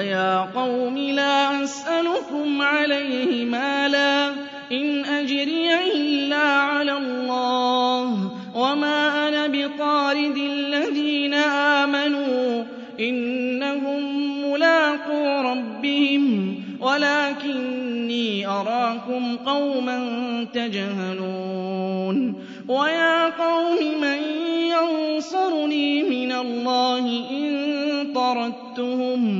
وَيَا قَوْمِ لَا أَسْأَلُكُمْ عَلَيْهِ مَالًا إِنْ أَجْرِيَ إِلَّا عَلَى اللَّهِ وَمَا أَنَا بِطَارِدِ الَّذِينَ آمَنُوا إِنَّهُمْ مُلَاقُو رَبِّهِمْ وَلَكِنِّي أَرَاكُمْ قَوْمًا تَجْهَلُونَ وَيَا قَوْمِ مَنْ يَنْصُرُنِي مِنَ اللَّهِ إِنْ طَرَدتُّهُمْ